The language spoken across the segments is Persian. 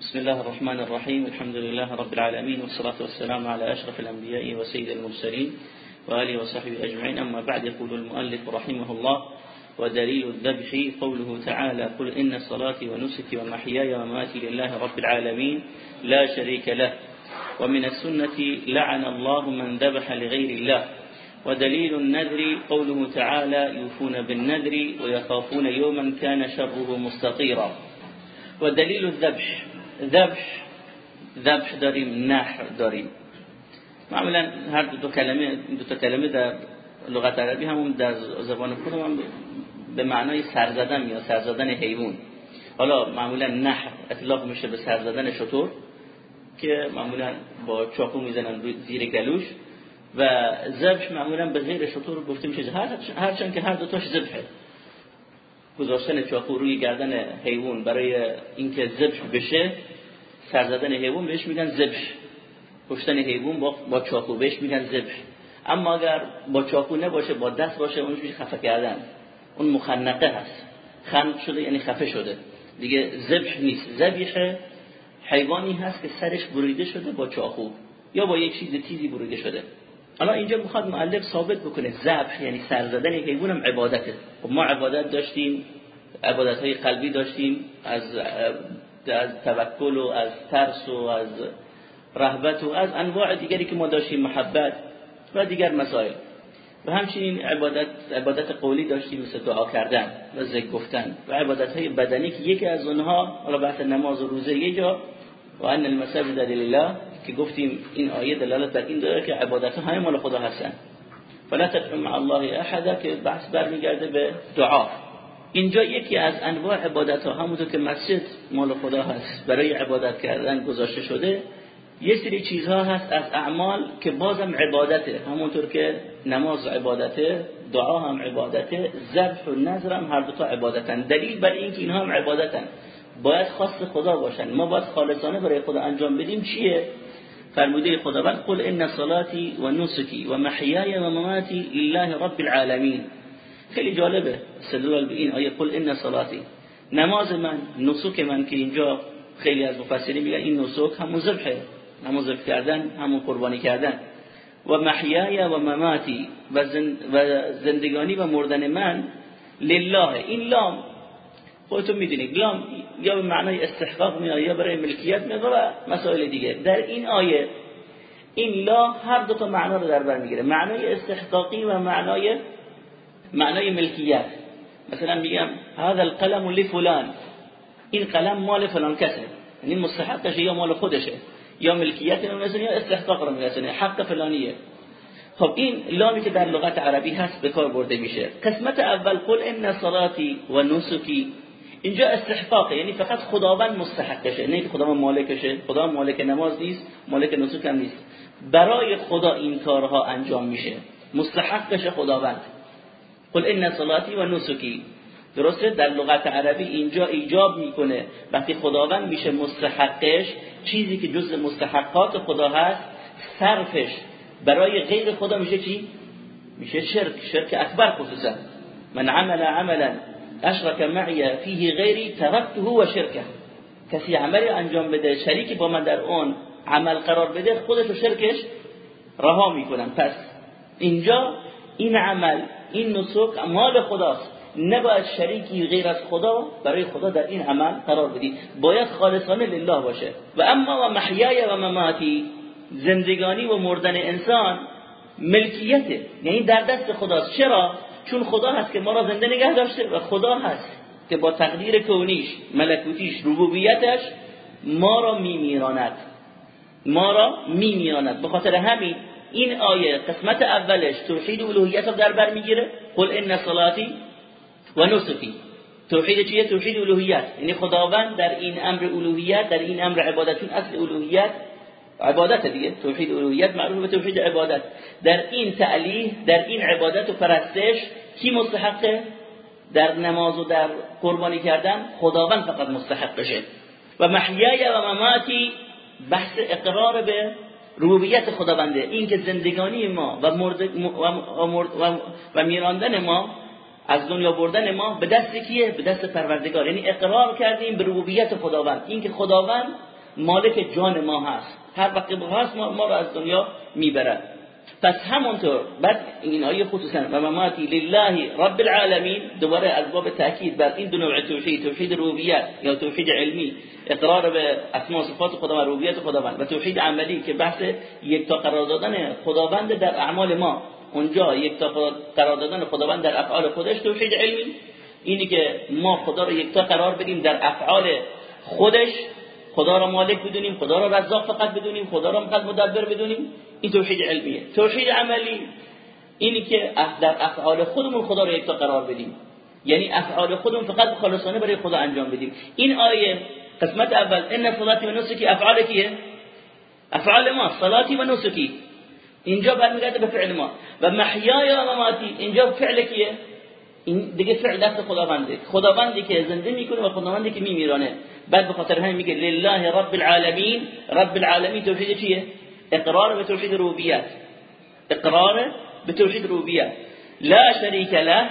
بسم الله الرحمن الرحيم الحمد لله رب العالمين والصلاة والسلام على أشرف الأنبياء وسيد المرسلين وآله وصحبه أجمعين أما بعد يقول المؤلف رحمه الله ودليل الذبح قوله تعالى قل إن صلاتي ونسكي ومحياي ومماتي لله رب العالمين لا شريك له ومن السنة لعن الله من ذبح لغير الله ودليل النذر قوله تعالى يوفون بالنذر ويخافون يوما كان شره مستطيرا ودليل الذبح ذبح ذبح داریم نحر داریم. معمولا هر دو کلمه دو تا کلمه در لغت عربی همون در زبان خودم هم به معنای سر زدن یا سر زدن حیوان. حالا معمولا نحر اطلاق میشه به سر زدن شطور که معمولا با چاقو می‌زنن زیر گلوش. و ذبح معمولا به غیر شطور گفته میشه هرچند که هر دو تاش ذبحه. گذاشتن چاقو روی گردن حیوان برای اینکه ذبح بشه سر زدن حیوان بهش میگن ذبح. کشتن حیوان با با چاقو بهش میگن ذبح. اما اگر با چاقو نباشه با دست باشه اونش میشه خفه کردن. اون مخنقه هست. خند شده یعنی خفه شده. دیگه ذبح نیست. ذبیح حیوانی هست که سرش بریده شده با چاقو. یا با یک چیز تیزی بریده شده. حالا اینجا می‌خواد معلف ثابت بکنه. ذبح یعنی سر زدن حیوان هم عبادته. خب ما عبادت داشتیم عبادت های قلبی داشتیم از از توکل و از ترس و از رهبت و از انواع دیگری که ما داشتیم محبت و دیگر مسائل. و همچنین عبادت عبادت قولی داشتیم مثل دعا کردن و ذکر گفتن و عبادت های بدنی که یکی از اونها حالا بحث نماز و روزه یه جا و ان المساجد لله که گفتیم این آیه دلالت بر این داره که عبادت های مال خدا هستن. فلا تدعو مع الله احدا که بحث برمیگرده به دعا. اینجا یکی از انواع عبادت ها همونطور که مسجد مال خدا هست برای عبادت کردن گذاشته شده یه سری چیزها هست از اعمال که بازم عبادته. همونطور که نماز عبادته دعا هم عبادته ذبح و نظر هم هر دو تا عبادتن. دلیل بر اینکه اینها هم عبادتن. باید خاص خدا باشن. ما باید خالصانه برای خدا انجام بدیم چیه؟ فرموده خداوند قل ان صلاتی و نسکی و محیای و مماتی لله رب العالمین خیلی جالبه استدلال به این آیه قل ان صلاتی نماز من نسک من که اینجا خیلی از مفسرین میگن این نسک همون ذبحه ذبح کردن همون قربانی کردن. و محیای و مماتی و, زندگانی و مردن من لله این لام. خودتون می‌دونید لام یا به معنای استحقاق میاد یا برای ملکیت میاد و مسائل دیگه. در این آیه این لا هر دو تا معنا رو در بر می‌گیره. معنای استحقاقی و معنای معنای ملکیت. مثلا میگم هذا القلم لفلان. این قلم مال فلان کسه. یعنی مستحقشه یا مال خودشه. یا ملکیت رو یا استحقاق رو میرسونه. حق فلانیه. خب این لامی که در لغت عربی هست به کار برده میشه. قسمت اول قل ان صلاتی و نسکی. اینجا استحقاقه یعنی فقط خداوند مستحقشه نه که خداوند مالکشه. خدا مالک نماز نیست مالک نسک هم نیست. برای خدا این کارها انجام میشه. مستحقش خداوند. قل ان صلاتی و نسکی. درسته؟ در لغت عربی اینجا ایجاب می‌کنه. وقتی خداوند میشه مستحقش چیزی که جز مستحقات خدا هست صرفش. برای غیر خدا میشه چی؟ میشه شرک. شرک اکبر خصوصا. من عمل عملا. اشرک معی فیه غیری ترکته و شرکه کسی عملی انجام بده شریکی با من در اون عمل قرار بده خودش و شرکش رها می‌کنم. پس اینجا این عمل این نسوک مال خداست. نباید شریکی غیر از خدا برای خدا در این عمل قرار بدی. باید خالصانه لله باشه. و اما و محیای و مماتی زندگانی و مردن انسان ملکیته یعنی در دست خداست. چرا؟ چون خدا هست که ما را زنده نگه داشته و خدا هست که با تقدیر کونیش ملکوتیش ربوبیتش ما را میمیراند. ما را میمیراند. به خاطر همین این آیه قسمت اولش توحید الوهیت رو در بر می‌گیره. قل ان صلاتی و نسکی. توحید چیه؟ توحید الوهیت. یعنی خداوند در این امر الوهیت در این امر عبادت چون اصل الوهیت عبادت دیگه. توحید الوهیت معروف به توحید عبادت. در این تعلیه در این عبادت و پرستش کی مستحقه؟ در نماز و در قربانی کردن خداوند فقط مستحق بشه. و محیای و مماتی بحث اقرار به ربوبیت خداونده. این که زندگانی ما و, مرد و, و, و میراندن ما از دنیا بردن ما به دست کیه؟ به دست پروردگار. یعنی اقرار کردیم به ربوبیت خداوند. اینکه خداوند مالک جان ما هست. هر وقت هست ما, ما رو از دنیا می‌برد پس همونطور بعد این آیه خصوصا و مماتی لله رب العالمین دوباره از باب تاکید بر این دو نوع توحید توحید ربوبیت یا توحید علمی اقرار به اسماء صفات خداوند ربوبیت خداوند و توحید عملی که بحث یک تا قرار دادن خداوند در اعمال ما اونجا یک تا قرار دادن خداوند در افعال خودش توحید علمی. اینی که ما خدا رو یک تا قرار بدیم در افعال خودش خدا را مالک بدونیم خدا را رزاق فقط بدونیم خدا را فقط مدبر بدونیم. این توحید علمیه. توحید عملی. اینی که در افعال خودمون خدا را یک تا قرار بدیم. یعنی افعال خودمون فقط خالصانه برای خدا انجام بدیم. این آیه قسمت اول ان صلاتی و نسکی. افعال کیه؟ افعال ما صلاتی و نسکی. اینجا برمیگرده به فعل ما. و محیای و مماتی. اینجا فعل کیه؟ این دیگه فعل دست خداونده. خداوندی که زنده می‌کنه و خداوندی که میمیرانه. بعد به خاطر همین میگه لله رب العالمین. رب العالمین توحید چیه؟ اقرار به توحید ربوبیت. اقرار به توحید ربوبیت. لا شریک له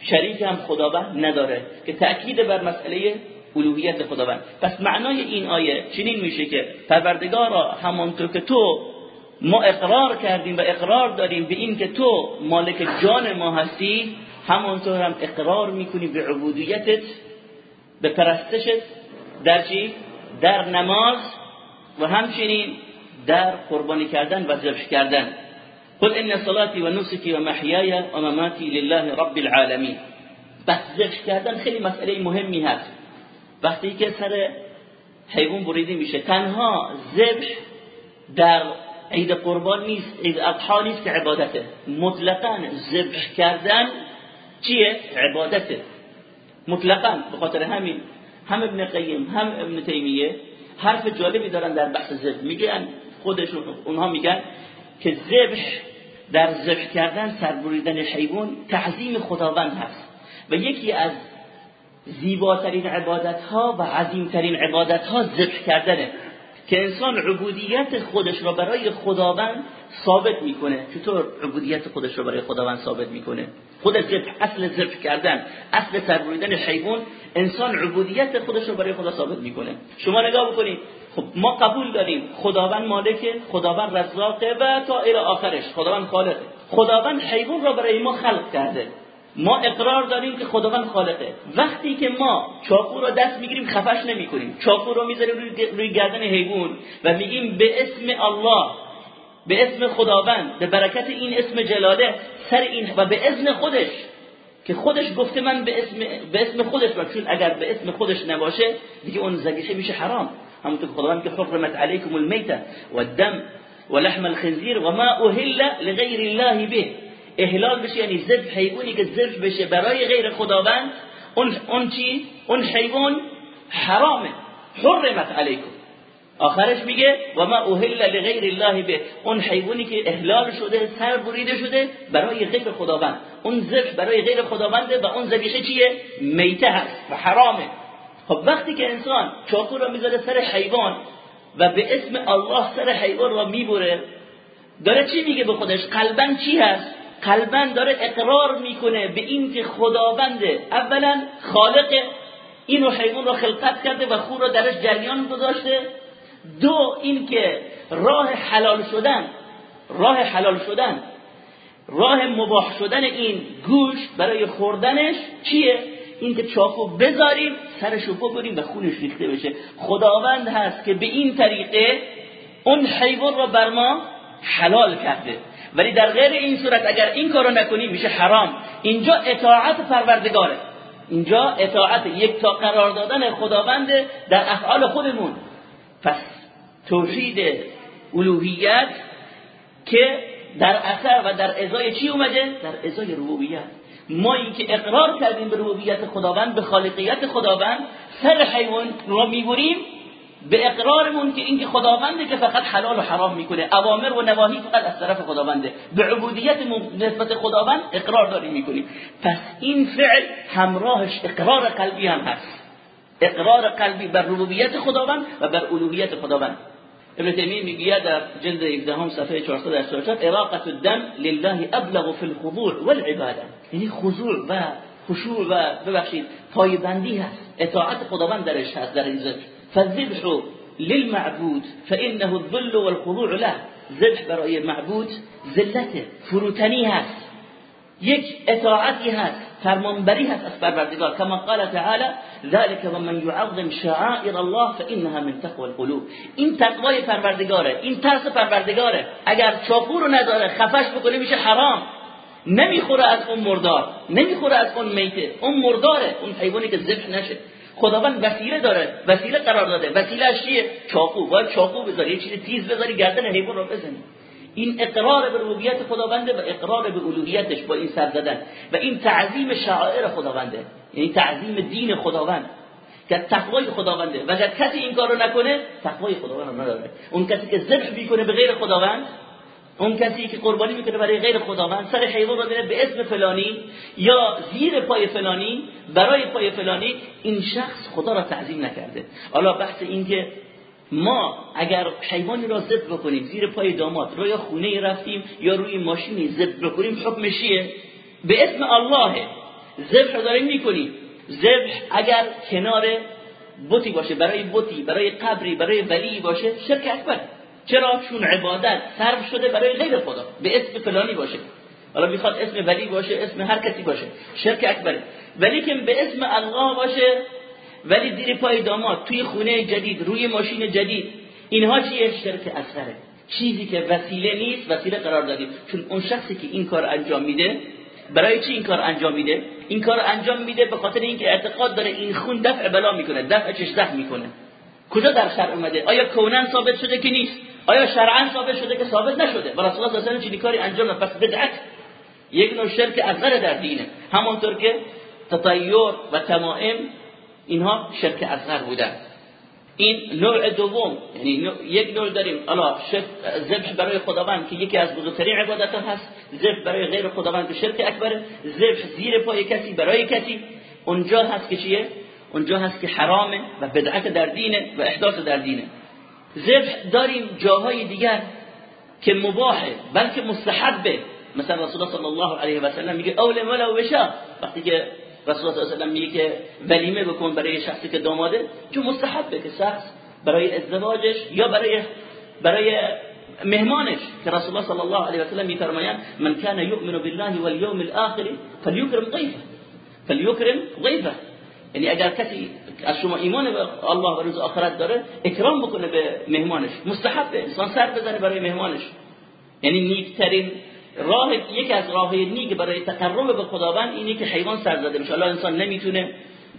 شریک هم خداوند نداره که تأکید بر مسئله الوهیت خداوند. پس معنای این آیه چنین میشه که پروردگارا همانطور که تو ما اقرار کردیم و اقرار داریم به این که تو مالک جان ما هستی همانطور هم اقرار می‌کنی به عبودیتت به پرستشت در چی؟ در نماز و همچنین در قربانی کردن و ذبح کردن. قل ان صلاتی و نسکی و محیای و مماتی لله رب العالمین. بس ذبح کردن خیلی مسئله مهمی هست. وقتی که سر حیوان بریده میشه تنها ذبح در عید قربان نیست عید اضحا نیست که عبادته. مطلقا ذبح کردن چیه؟ عبادته. مطلقا به خاطر همین هم ابن قیم هم ابن تیمیه حرف جالبی دارن در بحث ذبح. میگن خودشون اونها میگن که ذبح در ذبح کردن سربریدن حیوان تعظیم خداوند هست. و یکی از زیباترین عبادت ها و عظیمترین عبادت ها ذبح کردنه. که انسان عبودیت خودش را برای خداوند ثابت می‌کنه. چطور عبودیت خودش را برای خداوند ثابت می‌کنه؟ خود اصل ذبح کردن اصل سربریدن حیوان انسان عبودیت خودش را برای خدا ثابت می‌کنه. شما نگاه بکنید. خب ما قبول داریم خداوند مالک خداوند رزاقه و تا الی آخرش. خداوند خالقه خداوند حیوان را برای ما خلق کرده. ما اقرار داریم که خداوند خالقه. وقتی که ما چاقو رو دست می‌گیریم خفش نمی‌کنیم چاقو رو می‌ذاریم روی, گردن حیوان و میگیم به اسم الله به اسم خداوند به برکت این اسم جلاله سر این و به اذن خودش که خودش گفته من به اسم به اسم خودش و چون اگر به اسم خودش نباشه دیگه اون زگیشه میشه حرام. همونطور خداوند که حرمت علیکم المیته والدم ولحم الخنزیر وما اهل لغیر الله به. احلال بشه یعنی ذبح حیوانی که ذبح بشه برای غیر خداوند اون اون چی؟ اون حیوان حرامه. حرمت علیکم. آخرش میگه و ما اوهل لغیر الله به. اون حیوانی که احلال شده سر بریده شده برای غیر خداوند. اون ذبح برای غیر خداونده و اون ذبیحه چیه؟ میته هست و حرامه. خب وقتی که انسان چاقو رو می‌ذاره سر حیوان و به اسم الله سر حیوان رو می‌بره داره چی میگه به خودش؟ قلبا چی هست؟ قلبا داره اقرار می‌کنه به این که خداونده اولا خالق اینو حیوان رو خلقت کرده و خور رو درش جریان گذاشته. دو اینکه راه حلال شدن راه حلال شدن راه مباح شدن این گوش برای خوردنش چیه؟ اینکه چاقو بذاریم سرشو ببریم و خونش ریخته بشه. خداوند هست که به این طریقه اون حیوان رو بر ما حلال کرده. ولی در غیر این صورت اگر این کارو نکنیم میشه حرام. اینجا اطاعت پروردگاره. اینجا اطاعت یک تا قرار دادن خداوند در افعال خودمون. پس توحید الوهیت که در اثر و در ازای چی اومده؟ در ازای ربوبیت. ما این که اقرار کردیم به ربوبیت خداوند به خالقیت خداوند سر حیوان رو می‌بریم به اقرارمون که اینکه خداونده که فقط حلال و حرام می‌کنه اوامر و نواهی فقط از طرف خداونده. به عبودیت نسبت خداوند اقرار داریم می‌کنیم. پس این فعل همراهش اقرار قلبی هم هست. اقرار قلبی بر ربوبیت خداوند و بر الوهیت خداوند. ابن تیمیه میگه در جلد 17 صفحه 484 اراقه الدم لله ابلغ في الخضوع والعباده یعنی خضوع و خشوع و ببخشید پایبندی هست. اطاعت خداوند درش هست در این ذبح فالذبح للمعبود فانه الذل والخضوع له. ذبح برای معبود ذلت فروتنی هست یک اطاعتی هست فرمانبری هست از پروردگار. کما قال تعالی ذلك ومن يعظم شعائر الله فانها من تقوى القلوب. این تقوای پروردگاره این ترس پروردگاره. اگر چاقو رو نداره خفش بکنه میشه حرام. نمی‌خوره از اون مردار نمی‌خوره از اون میته. اون مرداره اون حیوانی که ذبح نشه. خداوند وسیله داره. وسیله قرار داده. وسیله چیه؟ چاقو. باید چاقو بذاری. یه چیز تیز بذاری گردن حیوان رو بزنی. این اقرار به ربوبیت خداونده و اقرار به الوهیتش با این سر زدن. و این تعظیم شعائر خداونده. یعنی تعظیم دین خداوند. که تقوای خداونده. و اگر کسی این کارو نکنه تقوای خداوند نداره. اون کسی که ذبح می‌کنه به غیر خداوند اون کسی که قربانی می‌کنه برای غیر خداوند سر حیوان رو به اسم فلانی یا زیر پای فلانی برای پای فلانی این شخص خدا را تعظیم نکرده. حالا بحث این که ما اگر حیوانی را ذبح بکنیم زیر پای داماد روی خونه رفتیم یا روی ماشینی ذبح بکنیم حکم چیه؟ به اسم الله. ذبح داریم می‌کنیم. ذبح اگر کنار بوتی باشه برای بوتی برای قبری برای ولی باشه شرک اکبر. چرا؟ چون عبادت صرف شده برای غیر خدا. به اسم فلانی باشه. حالا می‌خواد اسم ولی باشه اسم هر کسی باشه. شرک اکبره. ولی که به اسم الله باشه ولی زیر پای داماد توی خونه جدید روی ماشین جدید. اینها چیه؟ شرک اصغره. چیزی که وسیله نیست وسیله قرار دادیم چون اون شخصی که این کار انجام میده برای چی این کار انجام میده؟ این کار انجام میده به خاطر اینکه اعتقاد داره این خون دفع بلا می‌کنه دفع چش می‌کنه. کجا در شرع اومده؟ آیا کونن ثابت شده که نیست؟ آیا شرعا ثابت شده که ثابت نشده؟ و رسول الله صلی و کاری انجام پس بدعت یک نوع شرک اصغر در دینه. همونطور که تطیر و تمائم اینها شرک اصغر بودن. این نوع دوم یعنی یک نوع داریم. الا ذبح برای خداوند که یکی از بزرگترین عبادت هست. ذبح برای غیر خداوند شرک اکبره ذبح زیر پای کسی برای کسی. اونجا هست که چیه؟ اونجا هست که حرامه و بدعت در دینه و احداث در دینه. ذبح داریم جاهای دیگر که مباحه بلکه مستحبه. مثلا رسول الله صلی الله علیه و سلم میگه اول ولو بشا. وقتی که رسول الله صلی الله علیه و میگه که ولیمه بکن برای شخصی که داماده چون مستحبه که شخص برای ازدواجش یا برای برای مهمانش. که رسول الله صلی الله علیه و سلم میفرمایند من کان یؤمن بالله والیوم الاخر فلیکرم ضیفه. فلیکرم ضیفه. یعنی اگر کسی از شما ایمان به الله و روز آخرت داره اکرام بکنه به مهمانش. مستحبه. انسان سر بزنه برای مهمانش. یعنی نیکترین راه یکی از راه نیک برای تقرب به خداوند اینه که حیوان سر زده بشه. الله انسان نمی‌تونه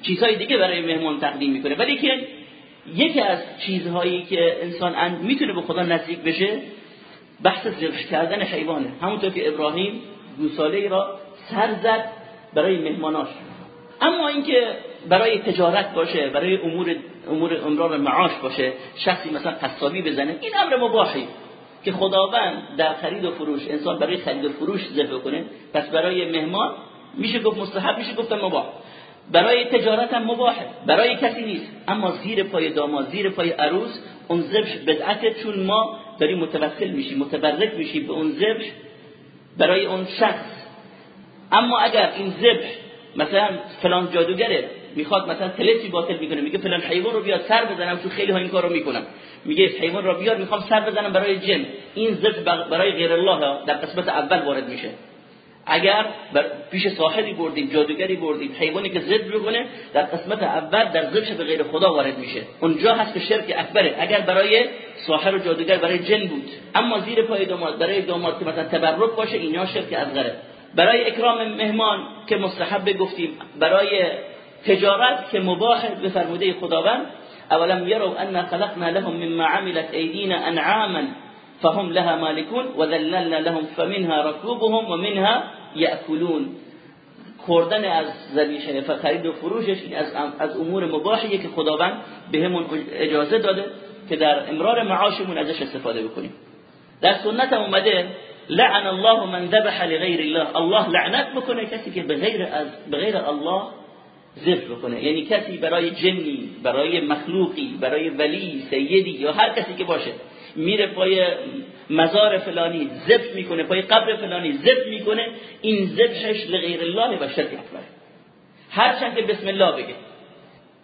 چیزهای دیگه برای مهمان تقدیم می‌کنه. ولی که یکی از چیزهایی که انسان می‌تونه به خدا نزدیک بشه بحث ذبح کردن حیوانه. همونطور که ابراهیم گوساله را سر زد برای مهماناش. اما اینکه برای تجارت باشه برای امور امور امرار معاش باشه شخصی مثلا قصابی بزنه این امر مباحی که خداوند در خرید و فروش انسان برای خرید و فروش ذبح کنه. پس برای مهمان میشه گفت مستحب میشه گفت مباح. برای تجارت هم مباحه برای کسی نیست. اما زیر پای داماد زیر پای عروس اون ذبح بدعت چون ما داریم متوسل میشیم متبرک میشیم به اون ذبح برای اون شخص. اما اگر این ذبح مثلا فلان جادوگره می‌خواد مثلا تلسی باطل می‌کنه میگه فلان حیوان رو بیاد سر بزنم تو خیلی ها این کارو می‌کنم. میگه حیوان رو بیار می‌خوام سر بزنم برای جن. این ذبح برای غیر الله در قسمت اول وارد میشه. اگر پیش صاحبی بردیم جادوگری بردیم حیوانی که ضد بکنه در قسمت اول در ذبح به غیر خدا وارد میشه. اونجا هست که شرک اکبره اگر برای ساحر و جادوگر برای جن بود اما زیر پای داماد برای داماد که مثلا تبرک باشه اینا شرک اصغره. برای اکرام مهمان که مستحب گفتیم برای تجارت که مباح به فرموده خداوند اولم یرو ان خلقنا لهم مما عملت ایدینا انعاما فهم لها مالكون وذللنا لهم فمنها ركوبهم ومنها يأكلون خوردن از زبیشه خرید و فروشش از از امور مباحیه که خداوند بهمون اجازه داده که در امرار معاشمون ازش استفاده بکنیم. در سنت اومده لعن الله من ذبح لغیر الله. الله لعنت بکنه کسی که به غیر از به غیر الله ذبح بکنه. یعنی کسی برای جنی برای مخلوقی برای ولی سیدی یا هر کسی که باشه میره پای مزار فلانی ذبح می‌کنه پای قبر فلانی ذبح می‌کنه. این ذبحش لغیر الله و شرک اکبر. هرچند که بسم الله بگه.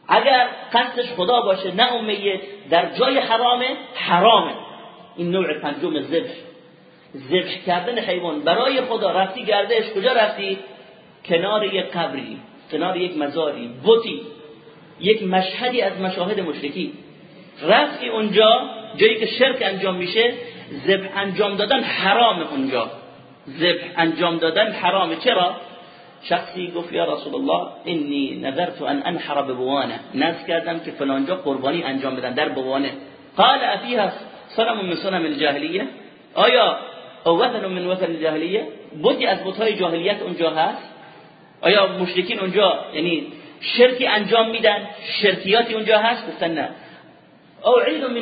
اگر قصدش خدا باشه نه اون در جای حرامه حرامه. این نوع پنجم ذبح. ذبح کردن حیوان برای خدا. رفتی گردش کجا رفتی؟ کنار یک قبری. کنار یک مزاری بوتی یک مشهدی از مشاهد مشرکی رفتی اونجا جایی که شرک انجام میشه ذبح انجام دادن حرام اونجا. ذبح انجام دادن حرامه چرا؟ شخصی گفت یا رسول الله انی نذرت ان انحر ببوانه. نذر کردم که فلانجا قربانی انجام بدن در بوانه. قال افیها صنم من صنم الجاهلیه. آیا وثن من وثن الجاهلیه؟ بودی از بتهای جاهلیت اونجا هست؟ آیا مشرکین اونجا یعنی شرکی انجام میدن؟ شرکیاتی اونجا هست؟ گفتن نه. او عید من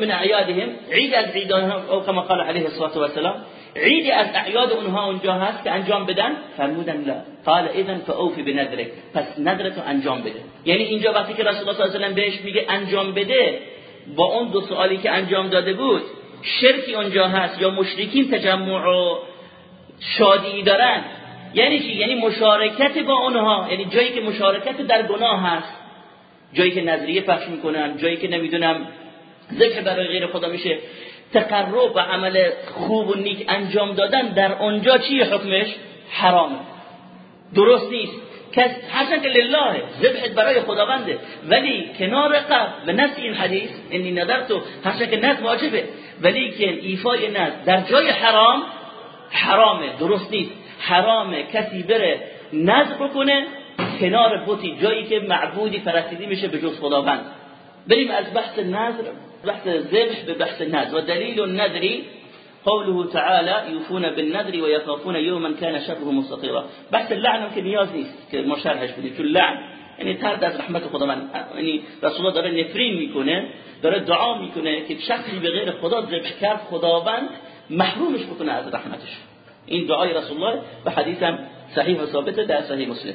من اعیادهم. عید از عیدانهم او کما قال علیه الصلاه والسلام. عید از اعیاد اونها اونجا هست که انجام بدن؟ فرمودن لا. قال اذا فاوفي بنذرك پس نذرتو انجام بده. یعنی اینجا وقتی که رسول الله صلی الله علیه و بهش میگه انجام بده با اون دو سوالی که انجام داده بود شرکی اونجا هست یا مشرکین تجمع و شادی دارن یعنی چی؟ یعنی مشارکت با اونها یعنی جایی که مشارکت در گناه هست. جایی که نظریه پخش می‌کنن جایی که نمی‌دونم ذکر برای غیر خدا میشه. تقرب و عمل خوب و نیک انجام دادن در اونجا چی حکمش؟ حرامه. درست نیست. کس حسن لله ذبحت برای خداونده. ولی کنار قبل به نفس این حدیث انی نظرتو حسن که نظر واجبه. ولی که ایفای نظر در جای حرام حرامه. درست نیست. حرامه کسی بره نظر بکنه کنار بوتی جایی که معبودی پرستیده میشه به جز خداوند. بریم از بحث نظر بحث ذبح به بحث نظر و دلیل النذری قوله تعالى يوفون بالنذر ويخافون يوما كان شره مستطيرا بحث اللعن که نیاز نیست که ما شرحش چون لعن یعنی ترد از رحمت خداوند. یعنی رسول داره نفرین می‌کنه داره دعا می‌کنه که شخصی به غیر خدا ذبح کرد خداوند محرومش بکنه از رحمتش. این دعای رسول الله به حدیثم صحیح و ثابته در صحیح مسلم.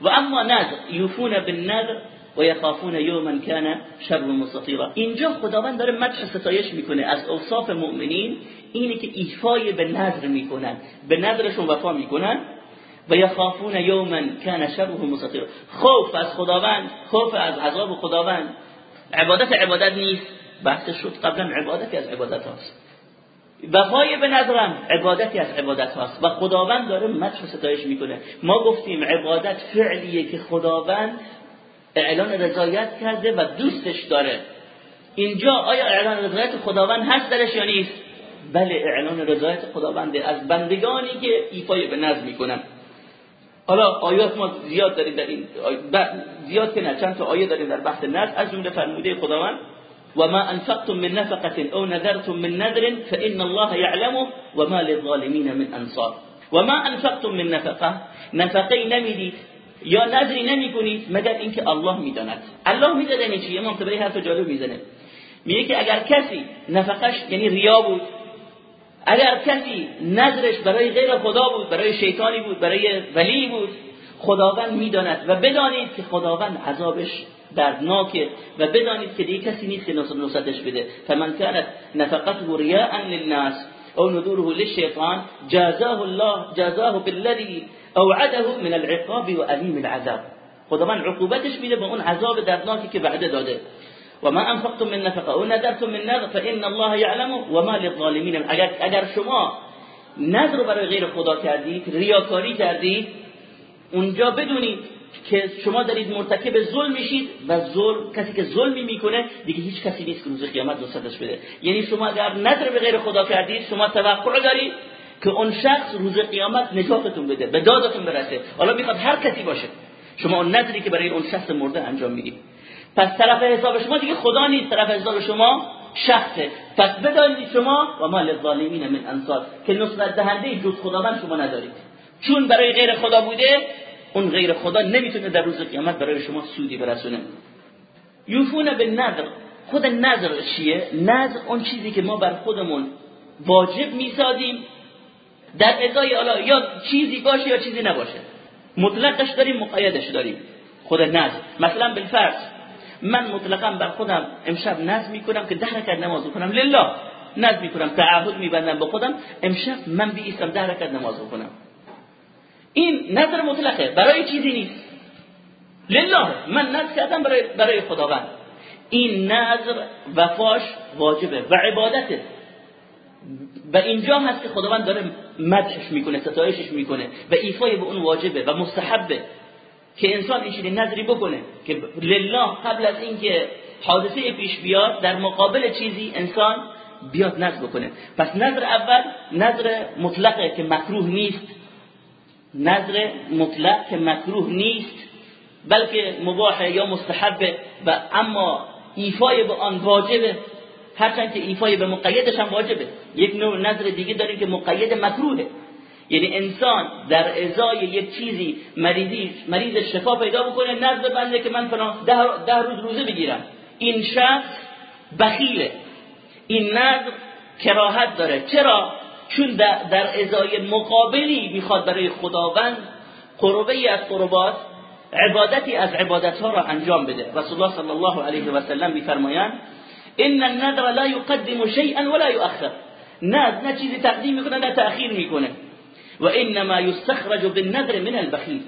و اما نذر یوفون بالنذر و یخافون یوما کان شر مستطیرا. اینجا خداوند داره مدح ستایش می‌کنه از اوصاف مؤمنین اینی که ایفای به نذر می‌کنن. به نذرشون وفا می‌کنن. و یخافون یوما کان شره مستطیرا. خوف از خداوند خوف از عذاب خداوند. عبادت عبادت نیست. بحث شد قبلا عبادتی از عبادت هاست. وفای به نظرم عبادتی از عبادت هاست. و خداوند داره مدح ستایش می‌کنه. ما گفتیم عبادت فعلیه که خداوند اعلان رضایت کرده و دوستش داره. اینجا آیا اعلان رضایت خداوند هست درش یا نیست؟ بله اعلان رضایت خداونده. از بندگانی که ایفای به نظر می‌کنن. حالا آیات ما زیاد داریم در این زیاد که نه چند تا آیه داریم در بحث نظر از جمله فرموده خداوند وما أنفقتم من نفقة أو نذرتم من نذر فإن الله يعلمه وما للظالمين من أنصار. وما أنفقتم من نفقة؟ نفقه نمی‌دید یا نذری نمی کنید مگر اینکه الله می‌داند الله می‌داده چی امام تبری حرف جالب می‌زنه میگه که اگر کسی نفقش یعنی ریا بود. اگر کسی نظرش برای غیر خدا بود برای شیطانی بود برای ولی بود خداوند می‌داند. و بدانید که خداوند عذابش دردناکه و بدانید که دیگه کسی نیست که نصرتش بده. فمن كانت نفقته رياء للناس او نذوره للشيطان جازاه الله جازاه بالذي اوعده من العقاب وأليم العذاب. خداوند عقوبتش میده با اون عذاب دردناکی که وعده داده. و ما انفقتم من نفقه او ندرتم من نذر فان الله يعلم وما للظالمين اگر اگر شما نذر برای غیر خدا کردید ریاکاری کردید اونجا بدونید که شما دارید مرتکب ظلم میشید و ظلم کسی که ظلمی می‌کنه دیگه هیچ کسی نیست که روز قیامت نصرتش بده. یعنی شما اگر نظر به غیر خدا کردید شما توقع دارید که اون شخص روز قیامت نجاتتون بده به دادتون برسه. حالا می‌خواد هر کسی باشه. شما اون نظری که برای اون شخص مرده انجام می‌دید. پس طرف حساب شما دیگه خدا نیست. طرف حساب شما شخصه. پس بدانید شما و ما للظالمین من انصار. که نصرت دهنده جز خداوند شما ندارید. چون برای غیر خدا بوده اون غیر خدا نمی‌تونه در روز قیامت برای شما سودی برسونه. یوفون به نظر خود نظر چیه؟ نظر اون چیزی که ما بر خودمون واجب میسادیم در ازای الا یا چیزی باشه یا چیزی نباشه. مطلقش داریم مقیدش داریم. خود نظر مثلا بالفرض. من مطلقا بر خودم امشب نظر می‌کنم که ده رکعت نماز بکنم لله. نظر می‌کنم. تعهد میبندم به خودم. امشب من بیستم ده رکعت نماز بکنم این نظر مطلقه برای چیزی نیست. لله من نظر کردم برای, برای خداوند. این نظر وفاش واجبه و عبادته. و اینجا هست که خداوند داره مدحش می‌کنه ستایشش می‌کنه و ایفای به اون واجبه و مستحبه که انسان این نظری بکنه که لله قبل از اینکه حادثه پیش بیاد در مقابل چیزی انسان بیاد نظر بکنه. پس نظر اول نظر مطلقه که مکروه نیست. نظر مطلق که مکروه نیست بلکه مباح یا مستحبه و اما ایفای به آن واجبه. هرچند که ایفای به مقیدش هم واجبه. یک نوع نظر دیگه داریم که مقید مکروهه. یعنی انسان در ازای یک چیزی مریضی مریض شفا پیدا بکنه نظر بنده که من فلان ده, ده روز روزه بگیرم. این شخص بخیله. این نظر کراهت داره. چرا؟ چون در ازای مقابلی می‌خواد برای خداوند قربه از قربات عبادتی از عبادت ها را انجام بده. رسول الله صلی الله علیه و سلم میفرمایند ان النذر لا يقدم شيئا ولا يؤخر. نذر نه چیزی تقدیم می‌کنه نه تأخیر می‌کنه. و انما يستخرج بالنذر من البخيل.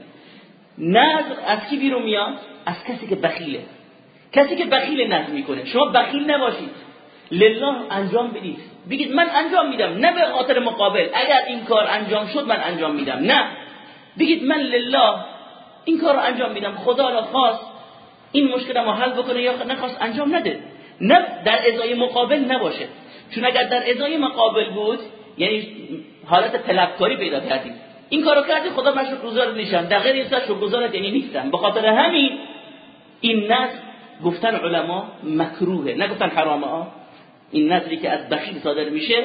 نذر از کی بیرون میاد؟ از کسی که بخیله. کسی که بخیل نذر می‌کنه. شما بخیل نباشید. لله انجام بدید. بگید من انجام میدم نه به خاطر مقابل. اگر این کار انجام شد من انجام میدم. نه. بگید من لله این کار رو انجام میدم. خدا را خواست این مشکل رو حل بکنه یا نخواست انجام نده. نه در ازای مقابل نباشه. چون اگر در ازای مقابل بود یعنی حالت طلبکاری پیدا کردیم. این کارو کردی خدا من شکرگزار نشم در غیر این شکرگزارت یعنی نیستم به خاطر همین این نظر گفتن علما مکروهه. نگفتن حرامه ها. این نظری که از بخیل صادر میشه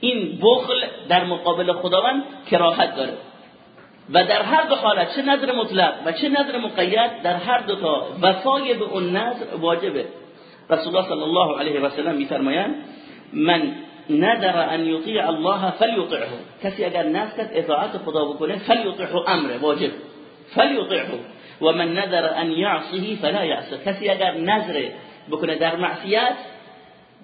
این بخل در مقابل خداوند کراهت داره. و در هر دو حالت چه نظر مطلق و چه نظر مقید در هر دو تا وفای به اون نظر واجبه. رسول الله صلی الله علیه و سلم میفرمایند من نذر ان یطیع الله فلیطعه. کسی اگر نذر اطاعت خدا بکنه فلیطعه امر واجب. فلیطعه. و من نذر ان یعصه فلا یعصه. کسی اگر نظر بکنه در معصیت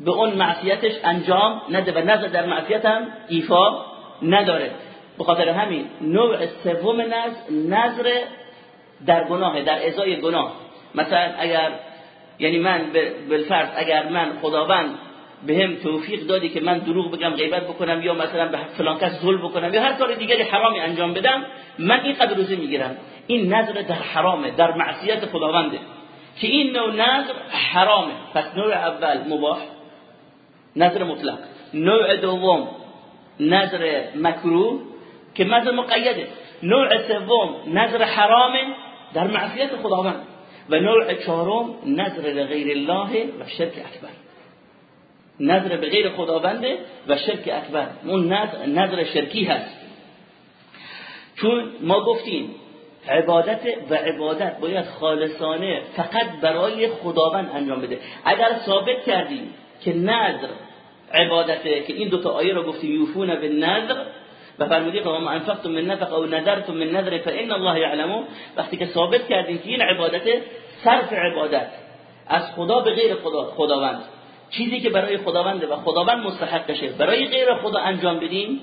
به اون معصیتش انجام نده و نظر در معصیت هم ایفا نداره. به خاطر همین نوع سوم نظر نظر در گناه در ازای گناه. مثلا اگر یعنی من بالفرض اگر من خداوند به هم توفیق دادی که من دروغ بگم غیبت بکنم یا مثلا به فلان کس ظلم بکنم یا هر کار دیگری حرامی انجام بدم من این قدر روزه می‌گیرم. این نظر در حرامه در معصیت خداونده. که این نوع نظر حرامه. پس نوع اول مباح. نظر مطلق. نوع دوم نظر مکروه که نظر مقیده. نوع سوم نظر حرامه در معصیت خداوند. و نوع چهارم نظر لغیر الله و شرک اکبر. نظر به غیر خداونده و شرک اکبر. اون نظر, نظر شرکی هست. چون ما گفتیم عبادت و عبادت باید خالصانه فقط برای خداوند انجام بده. اگر ثابت کردیم که نظر عبادته که این دوتا آیه رو گفتیم یوفون به نظر و فرمودی ما انفقتم من نفق او نذرتم من نذر فان الله يعلم وقتی که ثابت کردیم که این عبادت صرف عبادت از خدا به غیر خدا خداوند. چیزی که برای خداونده و خداوند مستحقشه برای غیر خدا انجام بدیم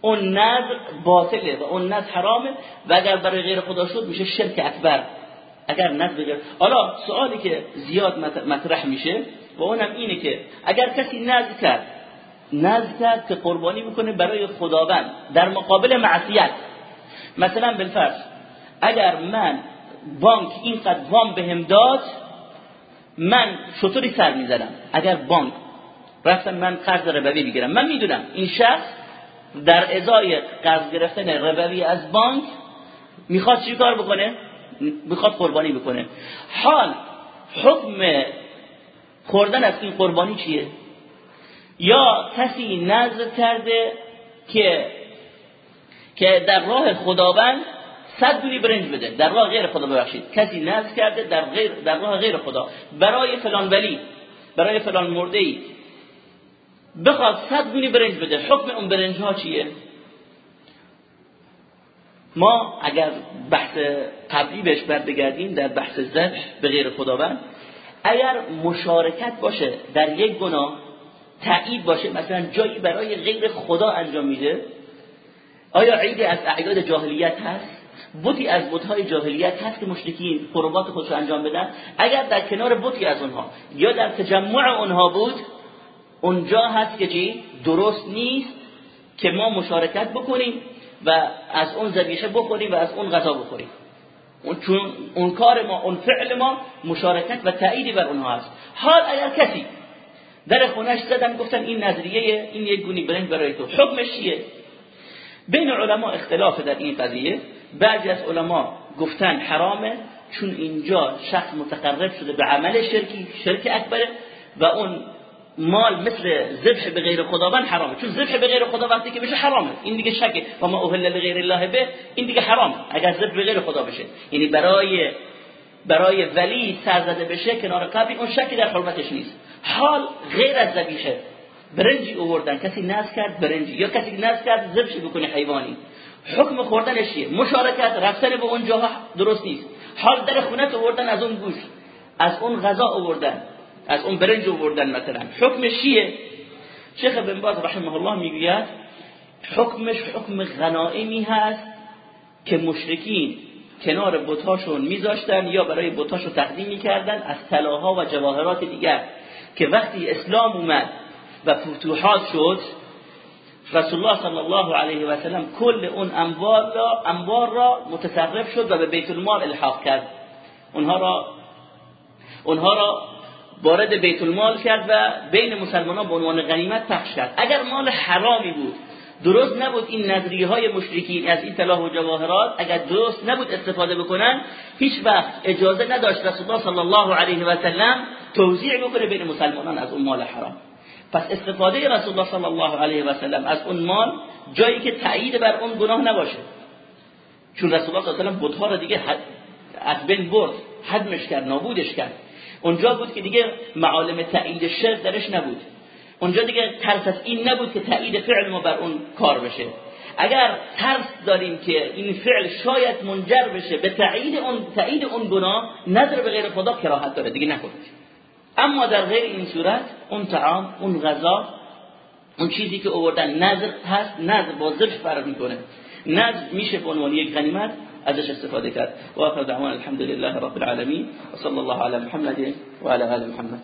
اون نذر باطله و اون نذر حرامه. و اگر برای غیر خدا شد میشه شرک اکبر. اگر نذر بگیر حالا سوالی که زیاد مطرح میشه و اونم اینه که اگر کسی نذر کرد نذر کرد که قربانی می‌کنه برای خداوند در مقابل معصیت. مثلا بالفرض اگر من بانک اینقدر وام بهم داد من شطوری سر می‌زنم اگر بانک رفتم من قرض ربوی بگیرم من می‌دونم این شخص در ازای قرض گرفتن ربوی از بانک می‌خواد چی کار بکنه؟ می‌خواد قربانی بکنه. حال حکم خوردن از این قربانی چیه؟ یا کسی نظر کرده که که در راه خداوند صد دونی برنج بده در راه غیر خدا ببخشید. کسی نظر کرده در غیر در راه غیر خدا. برای فلان ولی برای فلان مرده ای بخواد صد دونی برنج بده. حکم اون برنج ها چیه؟ ما اگر بحث قبلی بهش بردگردیم در بحث ذبح به غیر خداوند اگر مشارکت باشه در یک گناه تایید باشه مثلا جایی برای غیر خدا انجام میده آیا عید از اعیاد جاهلیت هست؟ بوتی از بت‌های جاهلیت هست که مشرکین قربات خودش رو انجام بدن؟ اگر در کنار بوتی از اونها یا در تجمع اونها بود اونجا هست که چی؟ درست نیست که ما مشارکت بکنیم و از اون ذبیحه بخوریم و از اون غذا بخوریم. اون چون اون کار ما اون فعل ما مشارکت و تأییدی بر اونها هست حال اگر کسی در خونش زدن گفتن این نظریه این یک گونی برنج برای تو حکمش چیه؟ بین علما اختلاف در این قضیه. بعضی از علما گفتن حرامه چون اینجا شخص متقرب شده به عمل شرکی شرک اکبره و اون مال مثل ذبح به غیر خداوند حرامه. چون ذبح به غیر خدا وقتی که بشه حرامه. این دیگه شکه. و ما اوهل لغیر الله به این دیگه حرام اگر ذبح به غیر خدا بشه. یعنی برای برای ولی سرزده بشه کنار قبری اون شکی در حرمتش نیست. حال غیر از ذبیحه. برنجی اووردن. کسی ناز کرد برنجی. یا کسی ناز کرد ذبحش بکنه حیوانی. حکم خوردنش چیه؟ مشارکت رفتن به اونجاها درست نیست. حال در خونه اووردن از اون گوش. از اون غذا اووردن. از اون برنج آوردن مثلا. حکمش چیه؟ شیخ ابن باز رحمه الله می‌گوید حکمش حکم غنائمی هست که مشرکین کنار بتاشون میذاشتن یا برای بتاشون تقدیم می‌کردن از طلاها و جواهرات دیگر. که وقتی اسلام اومد و فتوحات شد رسول الله صلی الله علیه و سلم کل اون انبار را انبار را متصرف شد و به بیت المال الحاق کرد. اونها را اونها را وارد بیت المال کرد و بین مسلمانان به عنوان غنیمت پخش کرد. اگر مال حرامی بود درست نبود این نظریه های مشرکین از این طلا و جواهرات اگر درست نبود استفاده بکنن هیچ وقت اجازه نداشت رسول الله صلی الله علیه و سلم توزیع بکنه بین مسلمانان از اون مال حرام. پس استفاده رسول الله صلی الله علیه و سلم از اون مال جایی که تایید بر اون گناه نباشه. چون رسول الله صلی الله علیه و سلم را دیگه از بین برد حدمش کرد نابودش کرد. اونجا بود که دیگه معالم تایید شرک درش نبود. اونجا دیگه ترس از این نبود که تایید فعل ما بر اون کار بشه. اگر ترس داریم که این فعل شاید منجر بشه به تایید اون تایید اون گناه نظر به غیر خدا کراهت داره دیگه نکنید اما در غیر این صورت اون طعام اون غذا اون چیزی که آوردن نظر هست نظر با ذبح فرق می‌کنه. نظر میشه به عنوان یک غنیمت ازش استفادة کرد و آخر دعوان الحمد لله رب العالمين. وصلى الله على محمد وعلى آل محمد.